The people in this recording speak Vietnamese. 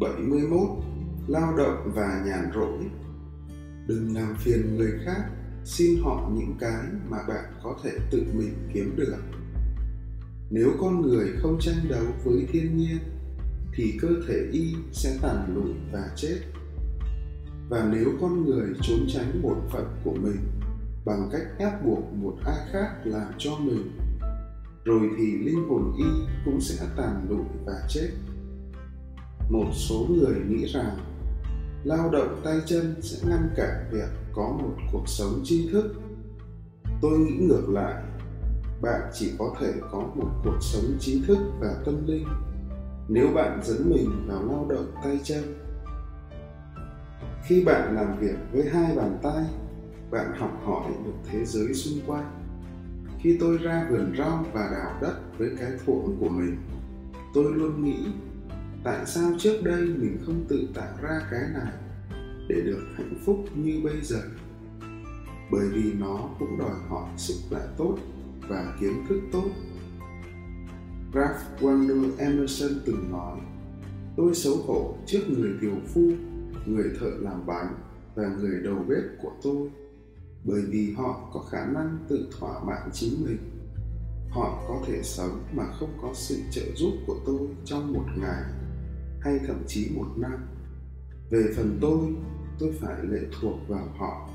71 Lao động và nhàn rỗi Đừng làm phiền người khác, Xin họ những cái mà bạn có thể tự mình kiếm được. Nếu con người không tranh đấu với thiên nhiên, Thì cơ thể y sẽ tàn lụi và chết. Và nếu con người trốn tránh bổn phận của mình Bằng cách ép buộc một ai khác làm cho mình, rồi thì linh hồn y cũng sẽ tàn lụi và chết một số người nghĩ rằng lao động tay chân sẽ ngăn cản việc có một cuộc sống tri thức. Tôi nghĩ ngược lại, bạn chỉ có thể có một cuộc sống trí thức và tâm linh nếu bạn dẫn mình vào lao động tay chân. Khi bạn làm việc với hai bàn tay, bạn học hỏi được thế giới xung quanh. Khi tôi ra vườn rau và đào đất với cái thuộng của mình, tôi luôn nghĩ tại sao trước đây mình không tự tạo ra cái này để được hạnh phúc như bây giờ? Bởi vì nó cũng đòi hỏi sức khỏe tốt và kiến thức tốt. Ralph Waldo Emerson từng nói, tôi xấu hổ trước người tiểu phu, người thợ làm bánh và người đầu bếp của tôi, bởi vì họ có khả năng tự thỏa mãn chính mình họ có thể sống mà không có sự trợ giúp của tôi trong một ngày hay thậm chí một năm. Về phần tôi tôi phải lệ thuộc vào họ.